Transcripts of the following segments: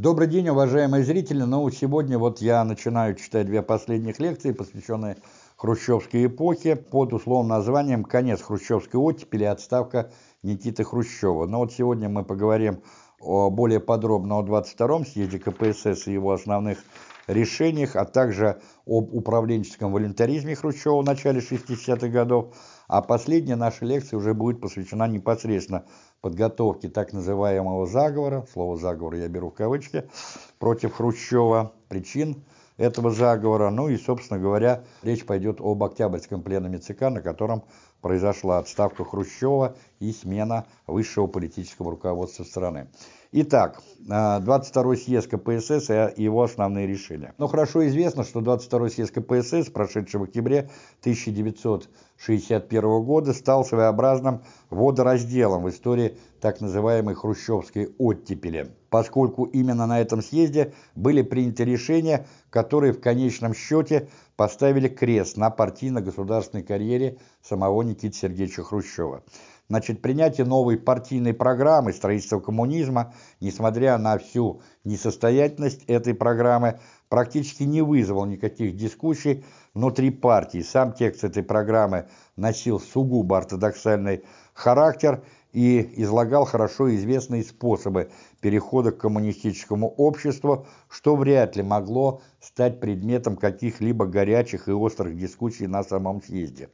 Добрый день, уважаемые зрители. Ну, сегодня вот я начинаю читать две последних лекции, посвященные хрущевской эпохе, под условным названием «Конец хрущевской оттепели. Отставка Никиты Хрущева». Но вот сегодня мы поговорим о, более подробно о 22-м съезде КПСС и его основных решениях, а также об управленческом волонтаризме Хрущева в начале 60-х годов. А последняя наша лекция уже будет посвящена непосредственно подготовке так называемого заговора, слово заговор я беру в кавычки, против Хрущева, причин этого заговора. Ну и, собственно говоря, речь пойдет об Октябрьском пленуме ЦК, на котором произошла отставка Хрущева и смена высшего политического руководства страны. Итак, 22-й съезд КПСС и его основные решения. Но хорошо известно, что 22-й съезд КПСС, прошедший в октябре 1961 года, стал своеобразным водоразделом в истории так называемой хрущевской оттепели, поскольку именно на этом съезде были приняты решения, которые в конечном счете поставили крест на партийно-государственной карьере самого Никиты Сергеевича Хрущева. Значит, принятие новой партийной программы строительства коммунизма, несмотря на всю несостоятельность этой программы, практически не вызвал никаких дискуссий внутри партии. Сам текст этой программы носил сугубо ортодоксальный характер и излагал хорошо известные способы перехода к коммунистическому обществу, что вряд ли могло стать предметом каких-либо горячих и острых дискуссий на самом съезде.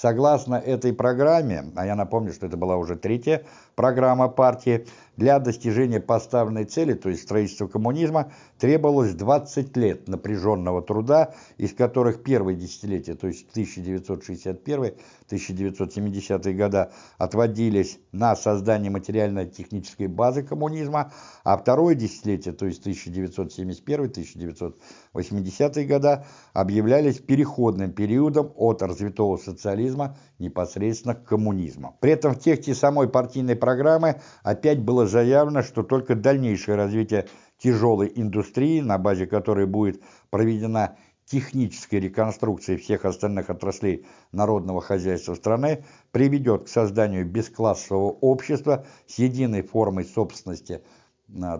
Согласно этой программе, а я напомню, что это была уже третья программа партии, для достижения поставленной цели, то есть строительства коммунизма, требовалось 20 лет напряженного труда, из которых первые десятилетия, то есть 1961-1970 года, отводились на создание материально-технической базы коммунизма, а второе десятилетие, то есть 1971-1980 года, объявлялись переходным периодом от развитого социализма непосредственно к коммунизму. При этом в тексте самой партийной программы опять было заявлено, что только дальнейшее развитие тяжелой индустрии, на базе которой будет проведена техническая реконструкция всех остальных отраслей народного хозяйства страны, приведет к созданию бесклассового общества с единой формой собственности –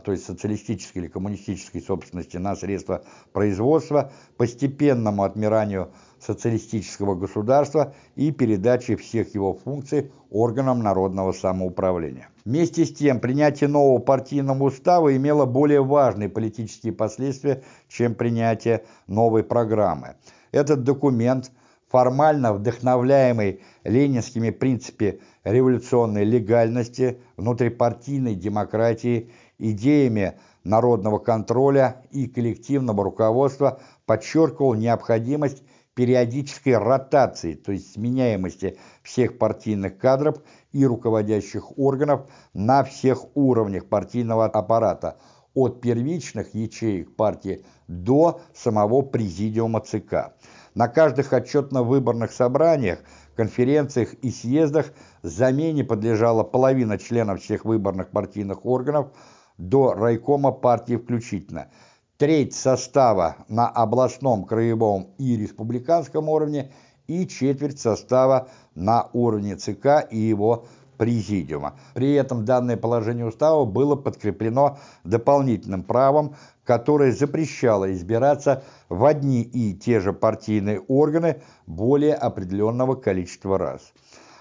то есть социалистической или коммунистической собственности на средства производства, постепенному отмиранию социалистического государства и передаче всех его функций органам народного самоуправления. Вместе с тем, принятие нового партийного устава имело более важные политические последствия, чем принятие новой программы. Этот документ, формально вдохновляемый ленинскими принципами революционной легальности, внутрипартийной демократии идеями народного контроля и коллективного руководства подчеркивал необходимость периодической ротации, то есть сменяемости всех партийных кадров и руководящих органов на всех уровнях партийного аппарата, от первичных ячеек партии до самого президиума ЦК. На каждых отчетно-выборных собраниях, конференциях и съездах замене подлежала половина членов всех выборных партийных органов – до райкома партии включительно, треть состава на областном, краевом и республиканском уровне и четверть состава на уровне ЦК и его президиума. При этом данное положение устава было подкреплено дополнительным правом, которое запрещало избираться в одни и те же партийные органы более определенного количества раз.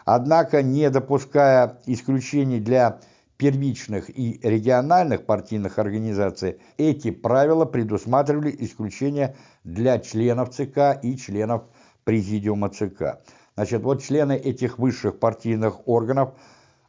Однако, не допуская исключений для первичных и региональных партийных организаций, эти правила предусматривали исключение для членов ЦК и членов Президиума ЦК. Значит, вот члены этих высших партийных органов,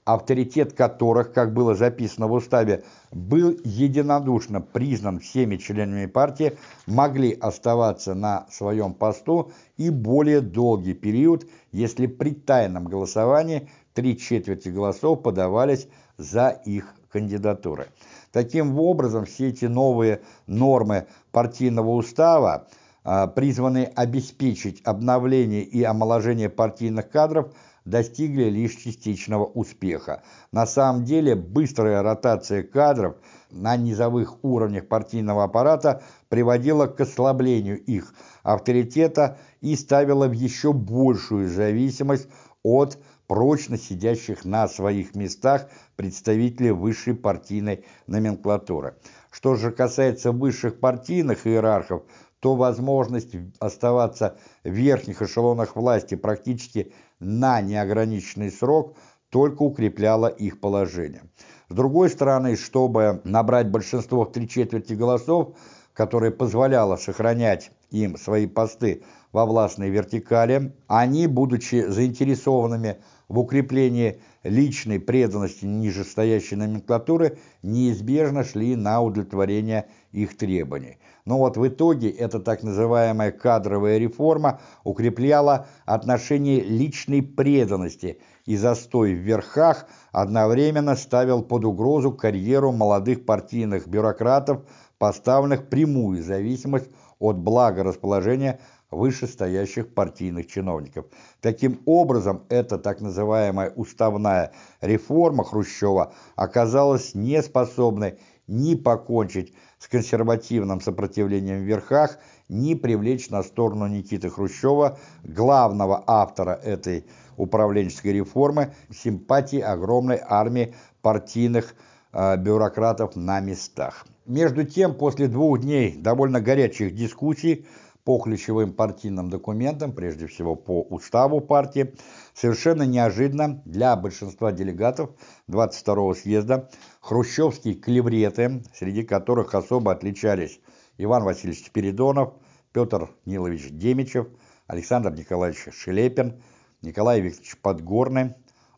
авторитет которых, как было записано в уставе, был единодушно признан всеми членами партии, могли оставаться на своем посту и более долгий период, если при тайном голосовании три четверти голосов подавались за их кандидатуры. Таким образом, все эти новые нормы партийного устава, а, призванные обеспечить обновление и омоложение партийных кадров, достигли лишь частичного успеха. На самом деле, быстрая ротация кадров на низовых уровнях партийного аппарата приводила к ослаблению их авторитета и ставила в еще большую зависимость от прочно сидящих на своих местах представителей высшей партийной номенклатуры. Что же касается высших партийных иерархов, то возможность оставаться в верхних эшелонах власти практически на неограниченный срок только укрепляла их положение. С другой стороны, чтобы набрать большинство в три четверти голосов, которое позволяло сохранять им свои посты во властной вертикали, они, будучи заинтересованными в укреплении личной преданности нижестоящей номенклатуры, неизбежно шли на удовлетворение их требований. Но вот в итоге эта так называемая кадровая реформа укрепляла отношение личной преданности и застой в верхах одновременно ставил под угрозу карьеру молодых партийных бюрократов, поставленных прямую зависимость от благорасположения вышестоящих партийных чиновников. Таким образом, эта так называемая уставная реформа Хрущева оказалась неспособной ни покончить с консервативным сопротивлением в верхах, ни привлечь на сторону Никиты Хрущева, главного автора этой управленческой реформы, симпатии огромной армии партийных э, бюрократов на местах. Между тем, после двух дней довольно горячих дискуссий по ключевым партийным документам, прежде всего по уставу партии, совершенно неожиданно для большинства делегатов 22-го съезда хрущевские клевреты, среди которых особо отличались Иван Васильевич Спиридонов, Петр Нилович Демичев, Александр Николаевич Шелепин, Николай Викторович Подгорный,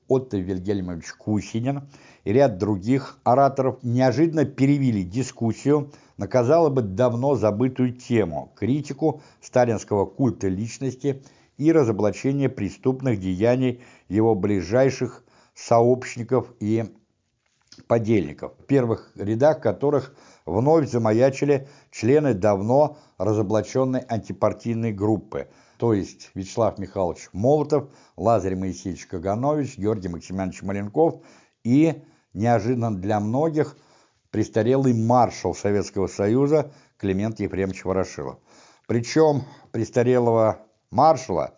Отто Вильгельмович Кусинин и ряд других ораторов неожиданно перевели дискуссию на, казалось бы, давно забытую тему – критику сталинского культа личности и разоблачение преступных деяний его ближайших сообщников и подельников, в первых рядах которых вновь замаячили члены давно разоблаченной антипартийной группы, то есть Вячеслав Михайлович Молотов, Лазарь Моисеевич Каганович, Георгий Максимович Маленков и, неожиданно для многих, престарелый маршал Советского Союза Климент Ефремович Ворошилов. Причем престарелого маршала,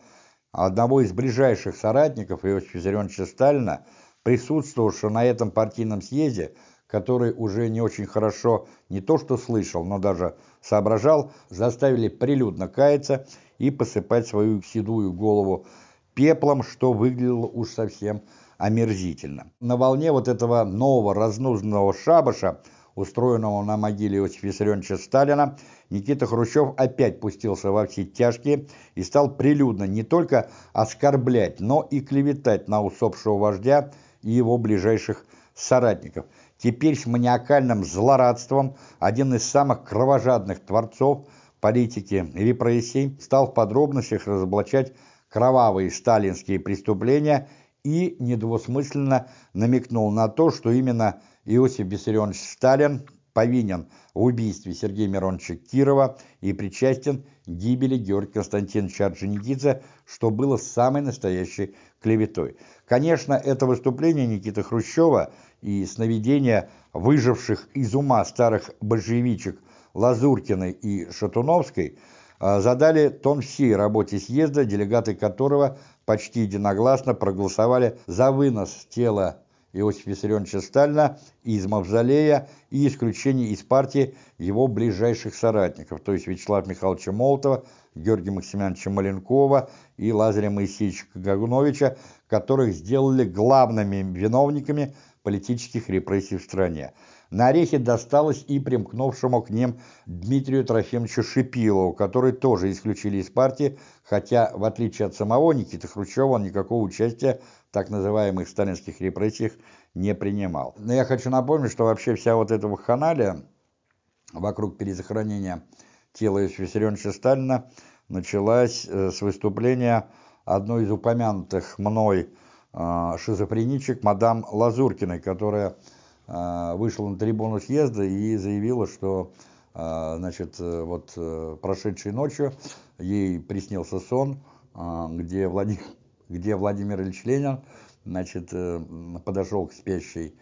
одного из ближайших соратников Иосифа Виссарионовича Сталина, присутствовавшего на этом партийном съезде, который уже не очень хорошо не то что слышал, но даже соображал, заставили прилюдно каяться и посыпать свою седую голову пеплом, что выглядело уж совсем омерзительно. На волне вот этого нового разнузданного шабаша, устроенного на могиле Иосифа Виссарионовича Сталина, Никита Хрущев опять пустился во все тяжкие и стал прилюдно не только оскорблять, но и клеветать на усопшего вождя и его ближайших соратников. Теперь с маниакальным злорадством один из самых кровожадных творцов политики репрессий стал в подробностях разоблачать кровавые сталинские преступления и недвусмысленно намекнул на то, что именно Иосиф Виссарионович Сталин повинен в убийстве Сергея Мироновича Кирова и причастен к гибели Георгия Константиновича Орджоникидзе, что было самой настоящей клеветой. Конечно, это выступление Никиты Хрущева и сновидения выживших из ума старых большевичек Лазуркиной и Шатуновской а, задали тон всей работе съезда, делегаты которого почти единогласно проголосовали за вынос тела Иосифа Виссарионовича Сталина из Мавзолея и исключение из партии его ближайших соратников, то есть Вячеслава Михайловича Молотова, Георгия Максимовича Маленкова и Лазаря Моисеевича Кагановича, которых сделали главными виновниками политических репрессий в стране. На орехи досталось и примкнувшему к ним Дмитрию Трофимовичу Шипилову, который тоже исключили из партии, хотя, в отличие от самого Никиты Хрущева, он никакого участия в так называемых сталинских репрессиях не принимал. Но я хочу напомнить, что вообще вся вот эта вахханалия вокруг перезахоронения тела Иосифа Виссарионовича Сталина началась э, с выступления одной из упомянутых мной э, шизофреничек, мадам Лазуркиной, которая вышла на трибуну съезда и заявила, что а, значит, э, вот э, прошедшей ночью ей приснился сон, а, где Владимир, где Владимир Ильич Ленин значит, э, подошел к спящей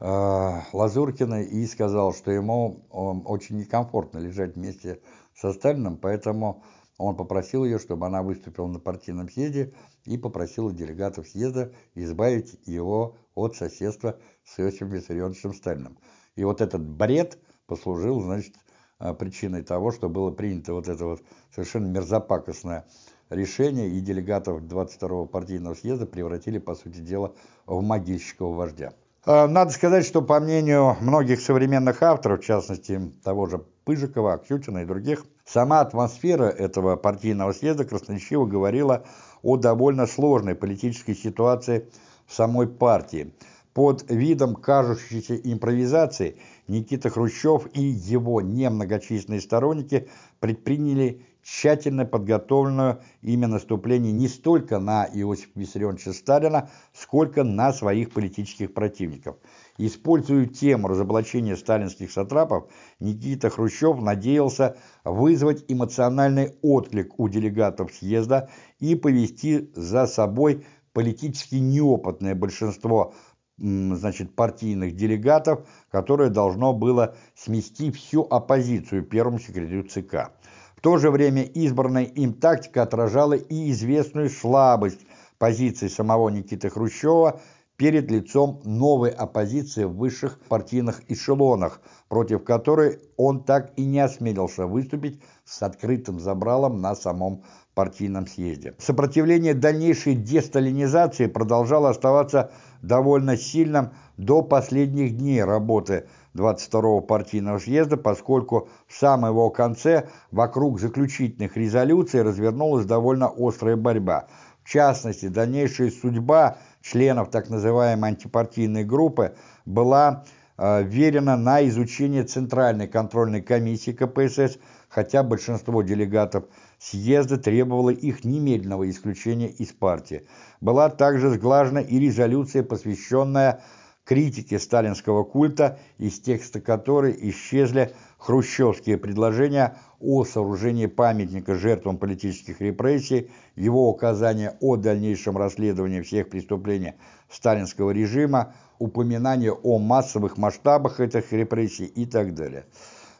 Лазуркиной и сказал, что ему очень некомфортно лежать вместе со Сталиным, поэтому он попросил ее, чтобы она выступила на партийном съезде и попросила делегатов съезда избавить его от соседства с Иосифом Виссарионовичем Сталиным. И вот этот бред послужил, значит, а, причиной того, что было принято вот это вот совершенно мерзопакостное решение, и делегатов 22-го партийного съезда превратили, по сути дела, в могильщиков вождя. А, надо сказать, что по мнению многих современных авторов, в частности того же Пыжикова, Аксютина и других, сама атмосфера этого партийного съезда красноречиво говорила о довольно сложной политической ситуации в самой партии. Под видом кажущейся импровизации Никита Хрущев и его немногочисленные сторонники предприняли тщательно подготовленную ими наступление не столько на Иосифа Виссарионовича Сталина, сколько на своих политических противников. Используя тему разоблачения сталинских сатрапов, Никита Хрущев надеялся вызвать эмоциональный отклик у делегатов съезда и повести за собой политически неопытное большинство значит, партийных делегатов, которое должно было смести всю оппозицию первому секретарю ЦК. В то же время избранная им тактика отражала и известную слабость позиции самого Никиты Хрущева перед лицом новой оппозиции в высших партийных эшелонах, против которой он так и не осмелился выступить с открытым забралом на самом партийном съезде. Сопротивление дальнейшей десталинизации продолжало оставаться довольно сильным до последних дней работы 22-го партийного съезда, поскольку в самом его конце вокруг заключительных резолюций развернулась довольно острая борьба. В частности, дальнейшая судьба членов так называемой антипартийной группы была э, верена на изучение Центральной контрольной комиссии КПСС, хотя большинство делегатов съезда требовало их немедленного исключения из партии. Была также сглажена и резолюция, посвященная критике сталинского культа, из текста которой исчезли хрущевские предложения о сооружении памятника жертвам политических репрессий, его указания о дальнейшем расследовании всех преступлений сталинского режима, упоминание о массовых масштабах этих репрессий и так далее.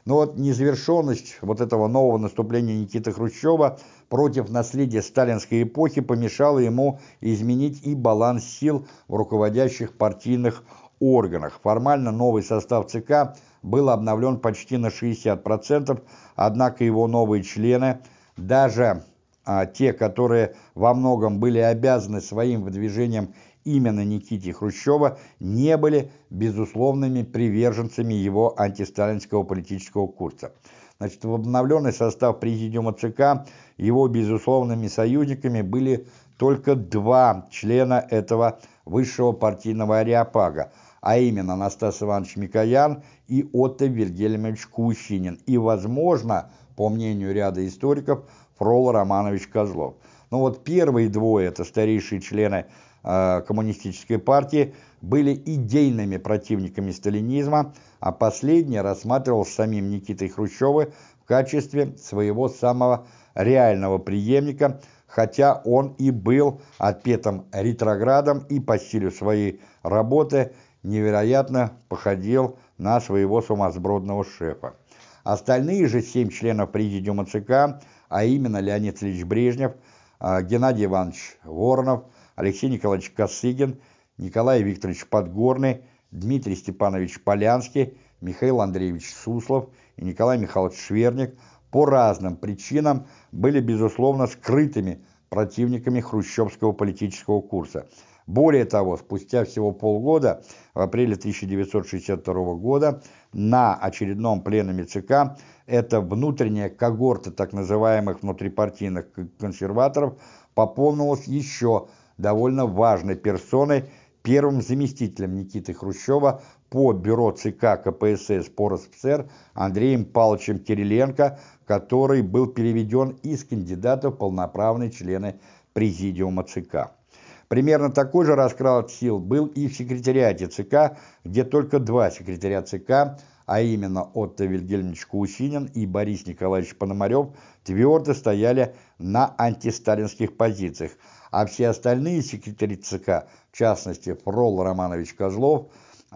Но вот незавершенность вот этого нового наступления Никиты Хрущева против наследия сталинской эпохи помешала ему изменить и баланс сил в руководящих партийных органах. Формально новый состав ЦК был обновлен почти на 60%, однако его новые члены, даже а, те, которые во многом были обязаны своим выдвижением именно Никите Хрущева не были безусловными приверженцами его антисталинского политического курса. Значит, в обновленный состав президиума ЦК его безусловными союзниками были только два члена этого высшего партийного ареопага, а именно Анастас Иванович Микоян и Отто Вильгельмович Кущинин, и, возможно, по мнению ряда историков, Фрол Романович Козлов. Но вот первые двое, это старейшие члены Э, коммунистической партии были идейными противниками сталинизма, а последний рассматривал самим Никитой Хрущевым в качестве своего самого реального преемника, хотя он и был отпетым ретроградом и по стилю своей работы невероятно походил на своего сумасбродного шефа. Остальные же семь членов президиума ЦК, а именно Леонид Ильич Брежнев, э, Геннадий Иванович Воронов, Алексей Николаевич Косыгин, Николай Викторович Подгорный, Дмитрий Степанович Полянский, Михаил Андреевич Суслов и Николай Михайлович Шверник по разным причинам были, безусловно, скрытыми противниками хрущевского политического курса. Более того, спустя всего полгода, в апреле 1962 года, на очередном пленуме ЦК эта внутренняя когорта так называемых внутрипартийных консерваторов пополнилась еще довольно важной персоной, первым заместителем Никиты Хрущева по бюро ЦК КПСС по РСФСР Андреем Павловичем Кириленко, который был переведен из кандидатов в полноправные члены Президиума ЦК. Примерно такой же расклад сил был и в секретариате ЦК, где только два секретаря ЦК, а именно Отто Вильгельмович Кусинин и Борис Николаевич Пономарев, твердо стояли на антисталинских позициях, а все остальные секретари ЦК, в частности Фрол Романович Козлов,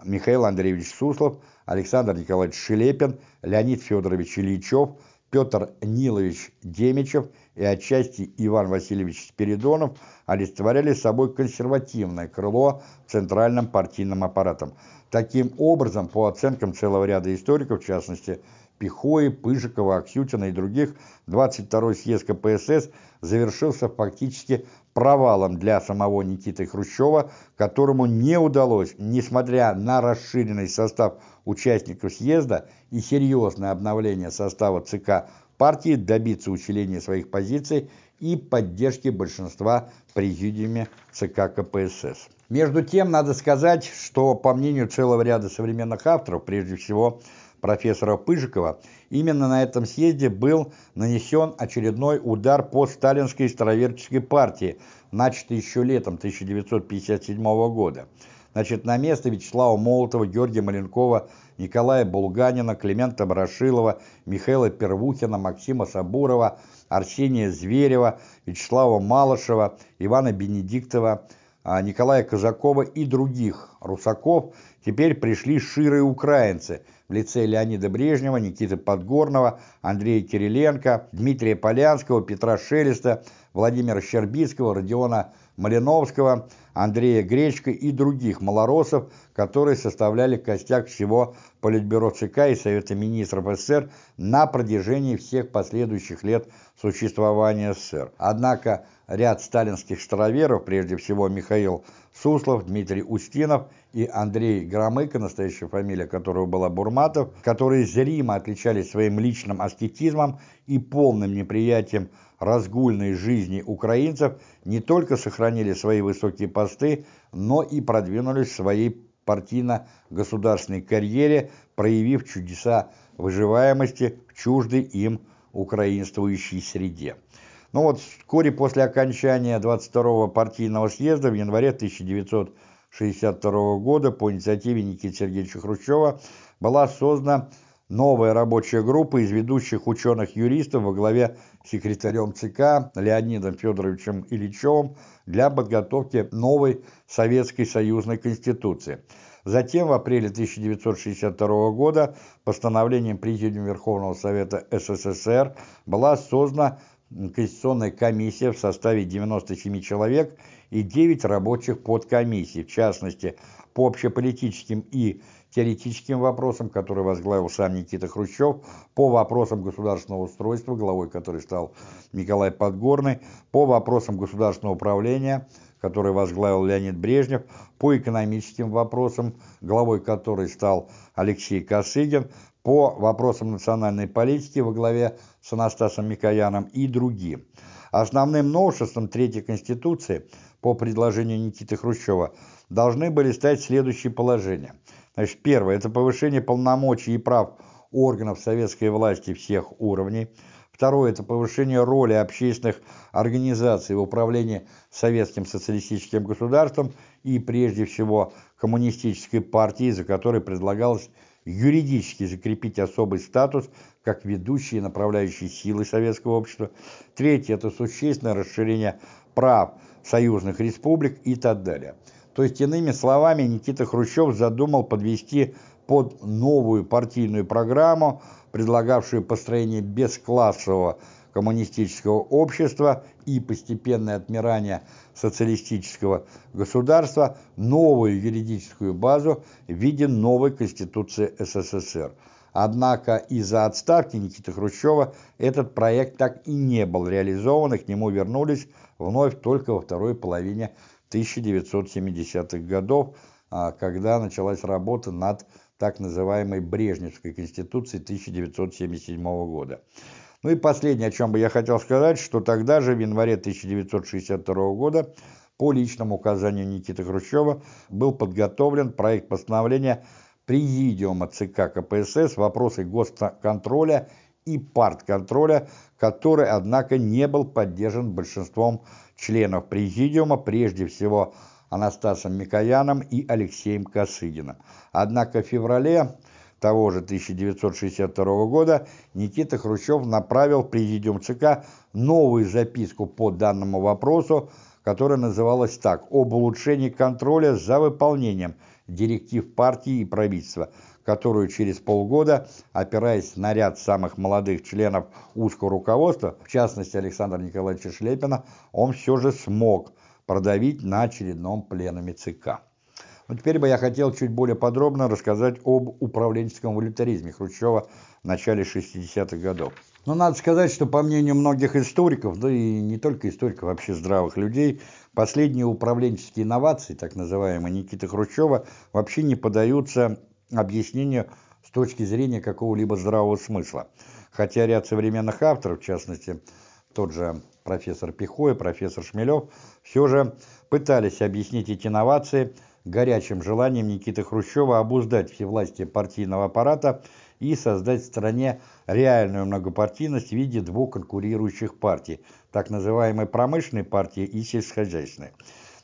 Михаил Андреевич Суслов, Александр Николаевич Шелепин, Леонид Федорович Ильичев, Петр Нилович Демичев и отчасти Иван Васильевич Спиридонов олицетворяли собой консервативное крыло в центральном партийном аппаратом. Таким образом, по оценкам целого ряда историков, в частности Пихои, Пыжикова, Аксютина и других, 22-й съезд КПСС завершился фактически провалом для самого Никиты Хрущева, которому не удалось, несмотря на расширенный состав участников съезда и серьезное обновление состава ЦК партии, добиться усиления своих позиций и поддержки большинства президиуме ЦК КПСС. Между тем, надо сказать, что, по мнению целого ряда современных авторов, прежде всего профессора Пыжикова, именно на этом съезде был нанесен очередной удар по сталинской староверческой партии, начатый еще летом 1957 года. Значит, на место Вячеслава Молотова, Георгия Маленкова, Николая Булганина, Климента Барашилова, Михаила Первухина, Максима Сабурова, Арсения Зверева, Вячеслава Малышева, Ивана Бенедиктова, Николая Казакова и других русаков теперь пришли ширые украинцы – в лице Леонида Брежнева, Никиты Подгорного, Андрея Кириленко, Дмитрия Полянского, Петра Шелеста, Владимира Щербицкого, Родиона Малиновского, Андрея Гречка и других малоросов, которые составляли костяк всего Политбюро ЦК и Совета Министров СССР на протяжении всех последующих лет существования СССР. Однако ряд сталинских староверов, прежде всего Михаил Суслов, Дмитрий Устинов и Андрей Громыко, настоящая фамилия которого была Бурматов, которые зримо отличались своим личным аскетизмом и полным неприятием разгульной жизни украинцев, не только сохранили свои высокие посты, но и продвинулись в своей партийно-государственной карьере, проявив чудеса выживаемости в чуждой им украинствующей среде. Ну вот вскоре после окончания 22-го партийного съезда в январе 1962 года по инициативе Никиты Сергеевича Хрущева была создана новая рабочая группа из ведущих ученых-юристов во главе секретарем ЦК Леонидом Федоровичем Ильичевым для подготовки новой Советской Союзной Конституции. Затем в апреле 1962 года постановлением Президиума Верховного Совета СССР была создана Конституционная комиссия в составе 97 человек и 9 рабочих подкомиссий, в частности, по общеполитическим и теоретическим вопросам, которые возглавил сам Никита Хрущев, по вопросам государственного устройства, главой которой стал Николай Подгорный, по вопросам государственного управления, который возглавил Леонид Брежнев, по экономическим вопросам, главой которой стал Алексей Косыгин, по вопросам национальной политики во главе с Анастасом Микояном и другим. Основным новшеством Третьей Конституции по предложению Никиты Хрущева должны были стать следующие положения. Значит, первое – это повышение полномочий и прав органов советской власти всех уровней. Второе – это повышение роли общественных организаций в управлении советским социалистическим государством и, прежде всего, коммунистической партии, за которой предлагалось юридически закрепить особый статус как ведущие и направляющие силы советского общества. Третье – это существенное расширение прав союзных республик и так далее. То есть, иными словами, Никита Хрущев задумал подвести под новую партийную программу, предлагавшую построение бесклассового коммунистического общества и постепенное отмирание социалистического государства новую юридическую базу в виде новой Конституции СССР. Однако из-за отставки Никиты Хрущева этот проект так и не был реализован, и к нему вернулись вновь только во второй половине 1970-х годов, а, когда началась работа над так называемой Брежневской Конституцией 1977 года. Ну и последнее, о чем бы я хотел сказать, что тогда же, в январе 1962 года, по личному указанию Никиты Хрущева, был подготовлен проект постановления Президиума ЦК КПСС вопросы госконтроля и партконтроля, который, однако, не был поддержан большинством членов Президиума, прежде всего Анастасом Микояном и Алексеем Косыгиным. Однако в феврале того же 1962 года Никита Хрущев направил в Президиум ЦК новую записку по данному вопросу, которая называлась так «Об улучшении контроля за выполнением директив партии и правительства», которую через полгода, опираясь на ряд самых молодых членов узкого руководства, в частности Александра Николаевича Шлепина, он все же смог продавить на очередном пленуме ЦК. Но теперь бы я хотел чуть более подробно рассказать об управленческом волюнтаризме Хрущева в начале 60-х годов. Но надо сказать, что по мнению многих историков, да и не только историков, вообще здравых людей, последние управленческие инновации, так называемые Никиты Хрущева, вообще не поддаются объяснению с точки зрения какого-либо здравого смысла. Хотя ряд современных авторов, в частности, тот же профессор Пихой, профессор Шмелев, все же пытались объяснить эти инновации горячим желанием Никиты Хрущева обуздать всевластие партийного аппарата и создать в стране реальную многопартийность в виде двух конкурирующих партий, так называемой промышленной партии и сельскохозяйственной.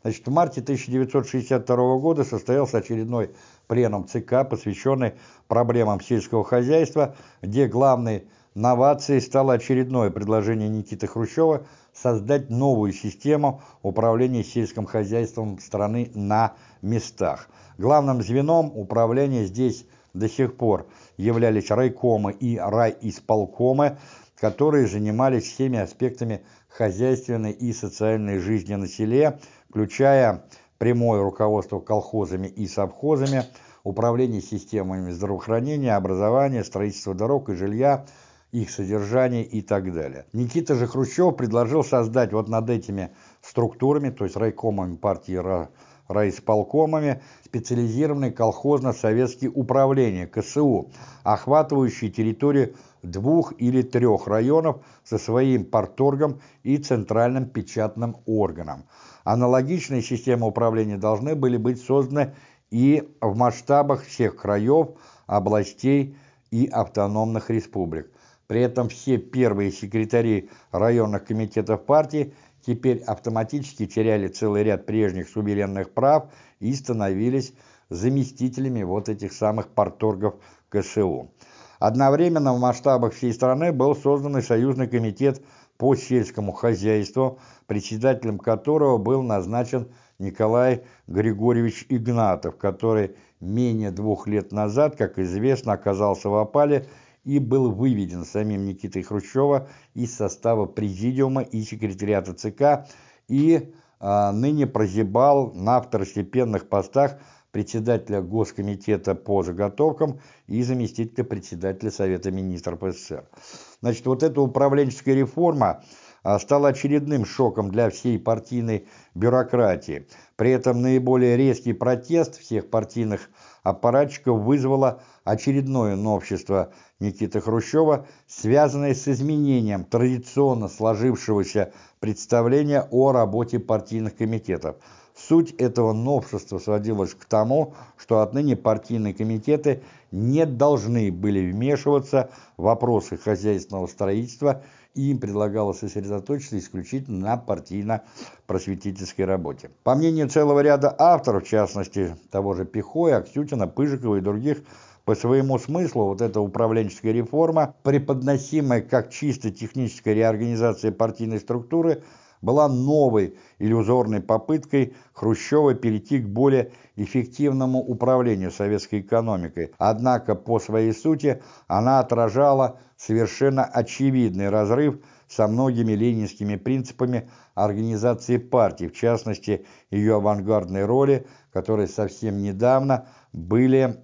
Значит, в марте 1962 года состоялся очередной пленум ЦК, посвященный проблемам сельского хозяйства, где главной новацией стало очередное предложение Никиты Хрущева создать новую систему управления сельским хозяйством страны на местах. Главным звеном управления здесь до сих пор являлись райкомы и райисполкомы, которые занимались всеми аспектами хозяйственной и социальной жизни на селе, включая прямое руководство колхозами и совхозами, управление системами здравоохранения, образования, строительство дорог и жилья, их содержание и так далее. Никита же Хрущев предложил создать вот над этими структурами, то есть райкомами партии райисполкомами специализированные колхозно-советские управления КСУ, охватывающие территорию двух или трех районов со своим парторгом и центральным печатным органом. Аналогичные системы управления должны были быть созданы и в масштабах всех краев, областей и автономных республик. При этом все первые секретари районных комитетов партии теперь автоматически теряли целый ряд прежних суверенных прав и становились заместителями вот этих самых парторгов КСУ. Одновременно в масштабах всей страны был создан союзный комитет по сельскому хозяйству, председателем которого был назначен Николай Григорьевич Игнатов, который менее двух лет назад, как известно, оказался в опале и был выведен самим Никитой Хрущева из состава президиума и секретариата ЦК и а, ныне прозябал на второстепенных постах председателя Госкомитета по заготовкам и заместителя председателя Совета министров СССР. Значит, вот эта управленческая реформа а, стала очередным шоком для всей партийной бюрократии. При этом наиболее резкий протест всех партийных аппаратчиков вызвало очередное новшество Никиты Хрущева, связанное с изменением традиционно сложившегося представления о работе партийных комитетов. Суть этого новшества сводилась к тому, что отныне партийные комитеты не должны были вмешиваться в вопросы хозяйственного строительства и им предлагалось сосредоточиться исключительно на партийно-просветительской работе. По мнению целого ряда авторов, в частности того же Пихоя, Аксютина, Пыжикова и других, по своему смыслу вот эта управленческая реформа, преподносимая как чисто техническая реорганизация партийной структуры, была новой иллюзорной попыткой Хрущева перейти к более эффективному управлению советской экономикой. Однако по своей сути она отражала совершенно очевидный разрыв со многими ленинскими принципами организации партии, в частности ее авангардной роли, которые совсем недавно были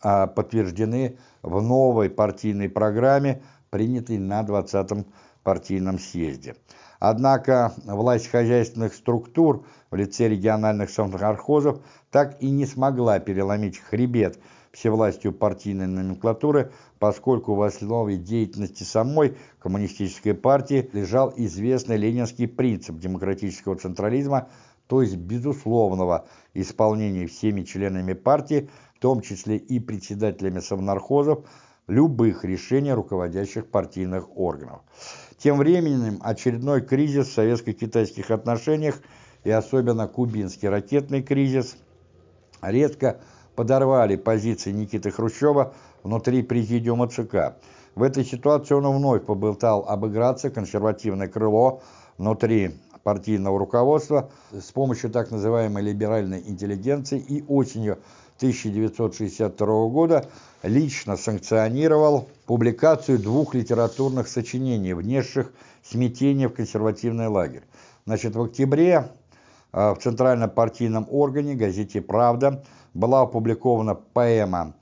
а, подтверждены в новой партийной программе, принятой на 20-м партийном съезде. Однако власть хозяйственных структур в лице региональных совнархозов так и не смогла переломить хребет всевластью партийной номенклатуры, поскольку в основе деятельности самой коммунистической партии лежал известный ленинский принцип демократического централизма, то есть безусловного исполнения всеми членами партии, в том числе и председателями совнархозов, любых решений руководящих партийных органов. Тем временем очередной кризис в советско-китайских отношениях и особенно кубинский ракетный кризис резко подорвали позиции Никиты Хрущева внутри президиума ЦК. В этой ситуации он вновь побылтал обыграться консервативное крыло внутри партийного руководства с помощью так называемой либеральной интеллигенции и осенью 1962 года лично санкционировал публикацию двух литературных сочинений, внесших смятение в консервативный лагерь. Значит, в октябре в Центральном партийном органе газете «Правда» была опубликована поэма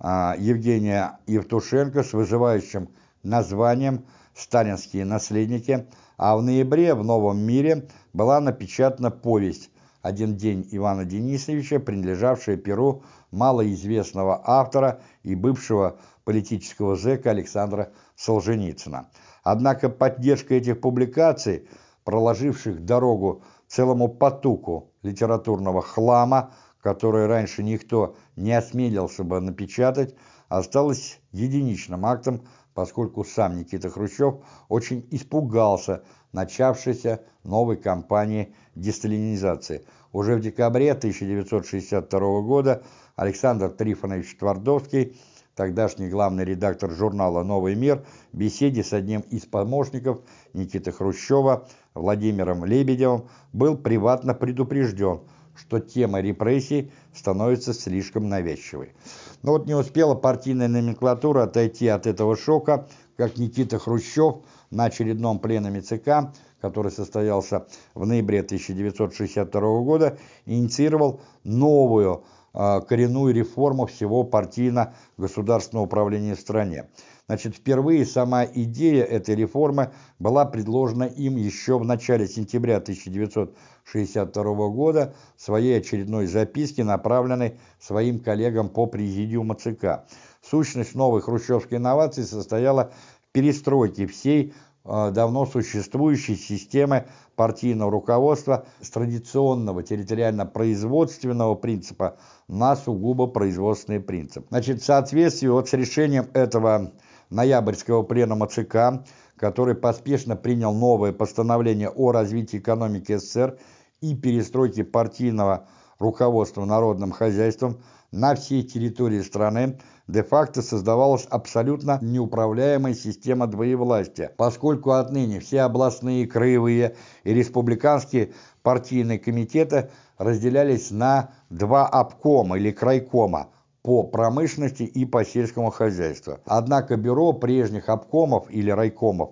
Евгения Евтушенко с вызывающим названием «Сталинские наследники», а в ноябре в «Новом мире» была напечатана повесть «Один день Ивана Денисовича», принадлежавшая перу малоизвестного автора и бывшего политического зэка Александра Солженицына. Однако поддержка этих публикаций, проложивших дорогу целому потоку литературного хлама, который раньше никто не осмелился бы напечатать, осталась единичным актом поскольку сам Никита Хрущев очень испугался начавшейся новой кампании десталинизации. Уже в декабре 1962 года Александр Трифонович Твардовский, тогдашний главный редактор журнала «Новый мир», в беседе с одним из помощников Никиты Хрущева, Владимиром Лебедевым, был приватно предупрежден, что тема репрессий становится слишком навязчивой. Но вот не успела партийная номенклатура отойти от этого шока, как Никита Хрущев на очередном пленуме ЦК, который состоялся в ноябре 1962 года, инициировал новую э, коренную реформу всего партийно-государственного управления в стране. Значит, впервые сама идея этой реформы была предложена им еще в начале сентября 1962 года в своей очередной записке, направленной своим коллегам по президиуму ЦК. Сущность новой хрущевской инновации состояла в перестройке всей э, давно существующей системы партийного руководства с традиционного территориально-производственного принципа на сугубо производственный принцип. Значит, в соответствии вот с решением этого ноябрьского пленума ЦК, который поспешно принял новое постановление о развитии экономики СССР и перестройке партийного руководства народным хозяйством на всей территории страны, де-факто создавалась абсолютно неуправляемая система двоевластия, поскольку отныне все областные, краевые и республиканские партийные комитеты разделялись на два обкома или крайкома – по промышленности и по сельскому хозяйству. Однако бюро прежних обкомов или райкомов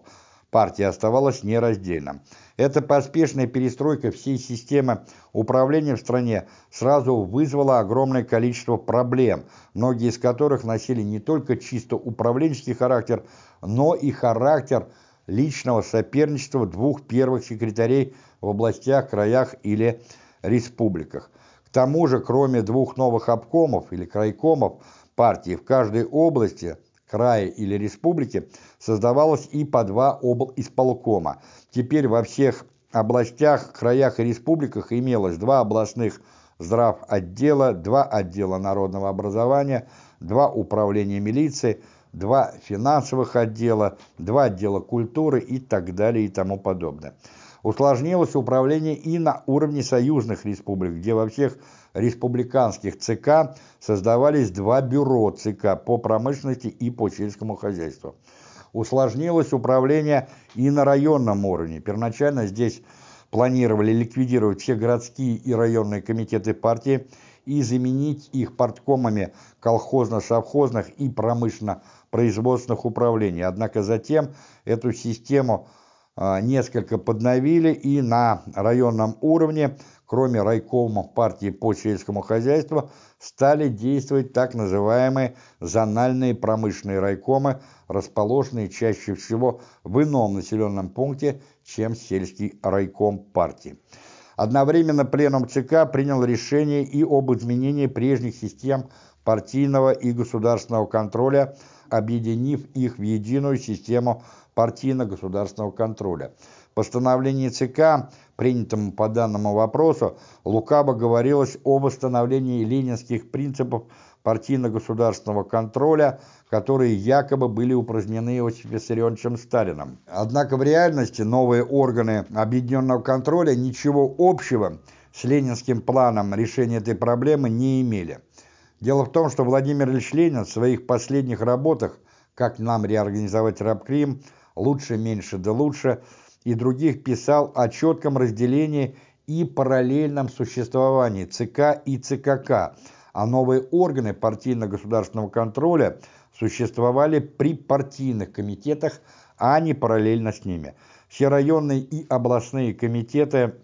партии оставалось нераздельным. Эта поспешная перестройка всей системы управления в стране сразу вызвала огромное количество проблем, многие из которых носили не только чисто управленческий характер, но и характер личного соперничества двух первых секретарей в областях, краях или республиках тому же, кроме двух новых обкомов или крайкомов партии в каждой области, крае или республике, создавалось и по два обл. исполкома. Теперь во всех областях, краях и республиках имелось два областных здрав отдела, два отдела народного образования, два управления милиции, два финансовых отдела, два отдела культуры и так далее и тому подобное. Усложнилось управление и на уровне союзных республик, где во всех республиканских ЦК создавались два бюро ЦК по промышленности и по сельскому хозяйству. Усложнилось управление и на районном уровне. Первоначально здесь планировали ликвидировать все городские и районные комитеты партии и заменить их парткомами колхозно-совхозных и промышленно-производственных управлений. Однако затем эту систему несколько подновили и на районном уровне, кроме райкомов партии по сельскому хозяйству, стали действовать так называемые зональные промышленные райкомы, расположенные чаще всего в ином населенном пункте, чем сельский райком партии. Одновременно Пленум ЦК принял решение и об изменении прежних систем партийного и государственного контроля, объединив их в единую систему партийно-государственного контроля. В постановлении ЦК, принятом по данному вопросу, лукаво говорилось о восстановлении ленинских принципов партийно-государственного контроля, которые якобы были упразднены Иосифом Виссарионовичем Сталином. Однако в реальности новые органы объединенного контроля ничего общего с ленинским планом решения этой проблемы не имели. Дело в том, что Владимир Ильич Ленин в своих последних работах «Как нам реорганизовать рабкрим», лучше, меньше да лучше, и других писал о четком разделении и параллельном существовании ЦК и ЦКК, а новые органы партийно-государственного контроля существовали при партийных комитетах, а не параллельно с ними. Все районные и областные комитеты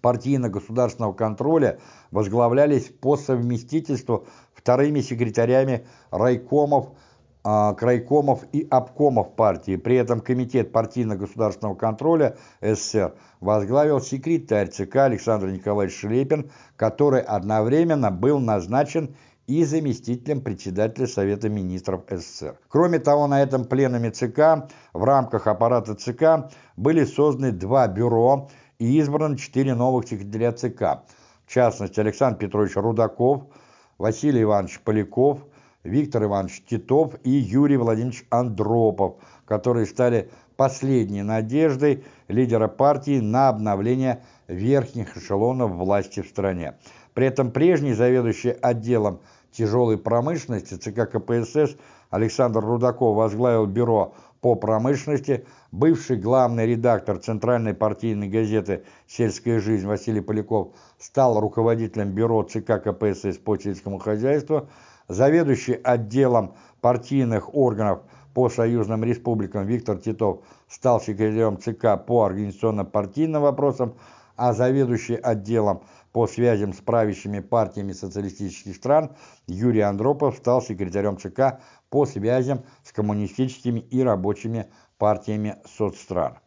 партийно-государственного контроля возглавлялись по совместительству вторыми секретарями райкомов, крайкомов и обкомов партии. При этом Комитет партийно-государственного контроля СССР возглавил секретарь ЦК Александр Николаевич Шлепин, который одновременно был назначен и заместителем председателя Совета министров СССР. Кроме того, на этом пленуме ЦК в рамках аппарата ЦК были созданы два бюро и избраны четыре новых секретаря ЦК. В частности, Александр Петрович Рудаков, Василий Иванович Поляков – Виктор Иванович Титов и Юрий Владимирович Андропов, которые стали последней надеждой лидера партии на обновление верхних эшелонов власти в стране. При этом прежний заведующий отделом тяжелой промышленности ЦК КПСС Александр Рудаков возглавил бюро по промышленности, бывший главный редактор Центральной партийной газеты «Сельская жизнь» Василий Поляков стал руководителем бюро ЦК КПСС по сельскому хозяйству, Заведующий отделом партийных органов по союзным республикам Виктор Титов стал секретарем ЦК по организационно-партийным вопросам, а заведующий отделом по связям с правящими партиями социалистических стран Юрий Андропов стал секретарем ЦК по связям с коммунистическими и рабочими партиями соцстран.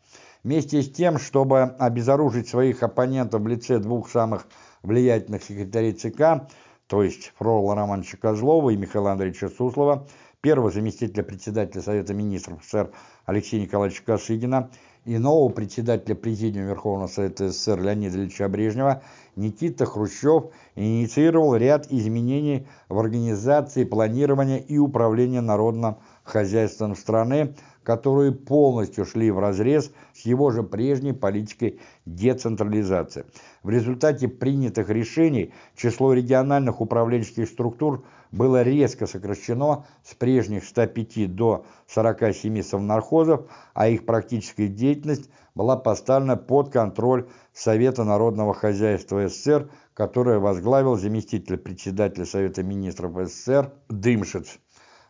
Вместе с тем, чтобы обезоружить своих оппонентов в лице двух самых влиятельных секретарей ЦК, то есть Фрола Романовича Козлова и Михаила Андреевича Суслова, первого заместителя председателя Совета министров СССР Алексея Николаевича Косыгина и нового председателя Президиума Верховного Совета СССР Леонида Ильича Брежнева, Никита Хрущев инициировал ряд изменений в организации планирования и управления народным хозяйством страны, которые полностью шли вразрез с его же прежней политикой децентрализации. В результате принятых решений число региональных управленческих структур было резко сокращено с прежних 105 до 47 совнархозов, а их практическая деятельность была поставлена под контроль Совета народного хозяйства СССР, которое возглавил заместитель председателя Совета министров СССР Дымшиц.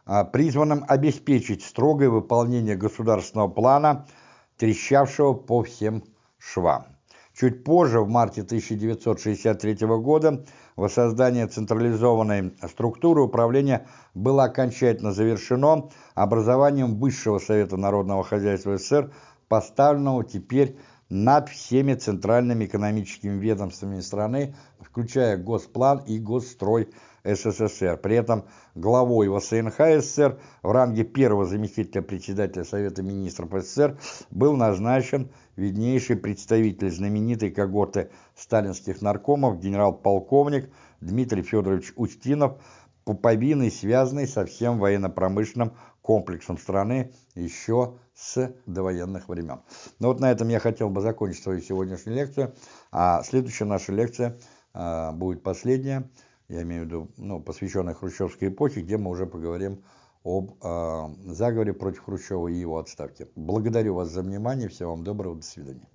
А, призванным обеспечить строгое выполнение государственного плана, трещавшего по всем швам. Чуть позже, в марте 1963 года, воссоздание централизованной структуры управления было окончательно завершено образованием Высшего Совета Народного Хозяйства СССР, поставленного теперь над всеми центральными экономическими ведомствами страны, включая Госплан и Госстрой СССР. При этом главой ВСНХ СССР в ранге первого заместителя председателя Совета министров СССР был назначен виднейший представитель знаменитой когорты сталинских наркомов генерал-полковник Дмитрий Федорович Устинов, пуповиной, связанный со всем военно-промышленным комплексом страны еще с довоенных времен. Ну вот на этом я хотел бы закончить свою сегодняшнюю лекцию, а следующая наша лекция э, будет последняя я имею в виду, ну, посвященной хрущевской эпохе, где мы уже поговорим об э, заговоре против Хрущева и его отставке. Благодарю вас за внимание, всего вам доброго, до свидания.